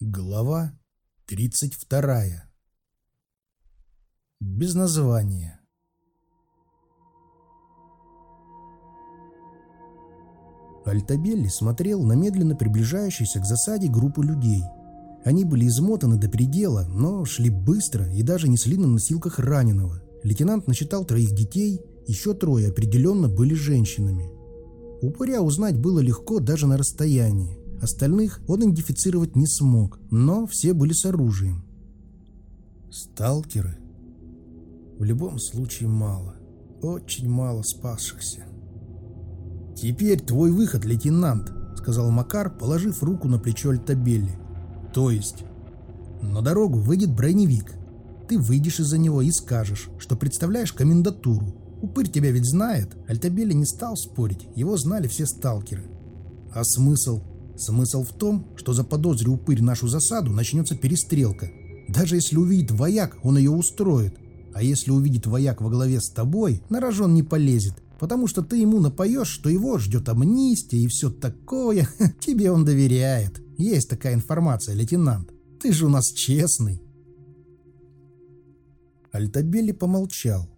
Глава 32. Без названия. Альтабелли смотрел на медленно приближающуюся к засаде группу людей. Они были измотаны до предела, но шли быстро и даже несли на носилках раненого. Лейтенант насчитал троих детей, еще трое определенно были женщинами. Упыря узнать было легко даже на расстоянии. Остальных он идентифицировать не смог, но все были с оружием. Сталкеры? В любом случае мало. Очень мало спасшихся. «Теперь твой выход, лейтенант», — сказал Макар, положив руку на плечо Альтабелли. «То есть?» «На дорогу выйдет броневик. Ты выйдешь из-за него и скажешь, что представляешь комендатуру. Упырь тебя ведь знает». Альтабелли не стал спорить, его знали все сталкеры. «А смысл?» Смысл в том, что заподозри упырь нашу засаду, начнется перестрелка. Даже если увидит вояк, он ее устроит. А если увидит вояк во главе с тобой, на рожон не полезет, потому что ты ему напоешь, что его ждет амнистия и все такое. Тебе он доверяет. Есть такая информация, лейтенант. Ты же у нас честный. Альтабелли помолчал.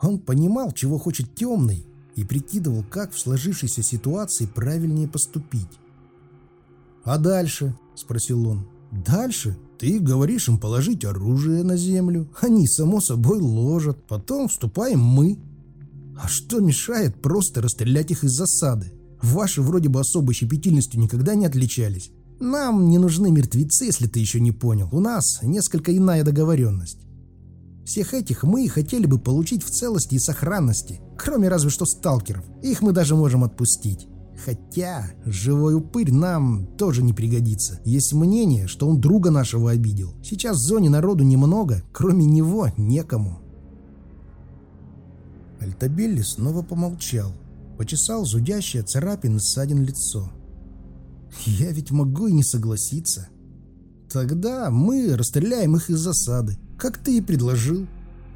Он понимал, чего хочет темный, и прикидывал, как в сложившейся ситуации правильнее поступить. «А дальше?» – спросил он. «Дальше? Ты говоришь им положить оружие на землю. Они, само собой, ложат. Потом вступаем мы. А что мешает просто расстрелять их из засады? Ваши вроде бы особой щепетильностью никогда не отличались. Нам не нужны мертвецы, если ты еще не понял. У нас несколько иная договоренность. Всех этих мы хотели бы получить в целости и сохранности, кроме разве что сталкеров. Их мы даже можем отпустить. Хотя живой упырь нам тоже не пригодится. Есть мнение, что он друга нашего обидел. Сейчас в зоне народу немного, кроме него некому. Альтабелли снова помолчал. Почесал зудящее царапин ссадин лицо. «Я ведь могу и не согласиться. Тогда мы расстреляем их из засады, как ты и предложил.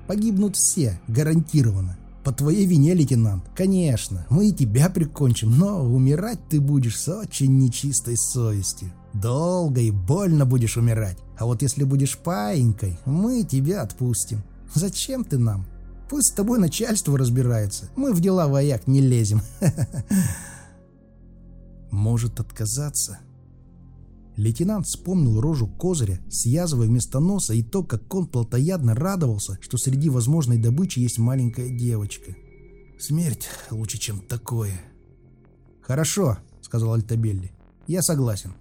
Погибнут все, гарантированно. По твоей вине, лейтенант. Конечно, мы и тебя прикончим, но умирать ты будешь с очень нечистой совестью. Долго и больно будешь умирать. А вот если будешь паинькой, мы тебя отпустим. Зачем ты нам? Пусть с тобой начальство разбирается. Мы в дела вояк не лезем. Может отказаться? Лейтенант вспомнил рожу Козыря с вместо носа и то, как он плотоядно радовался, что среди возможной добычи есть маленькая девочка. Смерть лучше, чем такое. «Хорошо», — сказал Альтабелли. «Я согласен.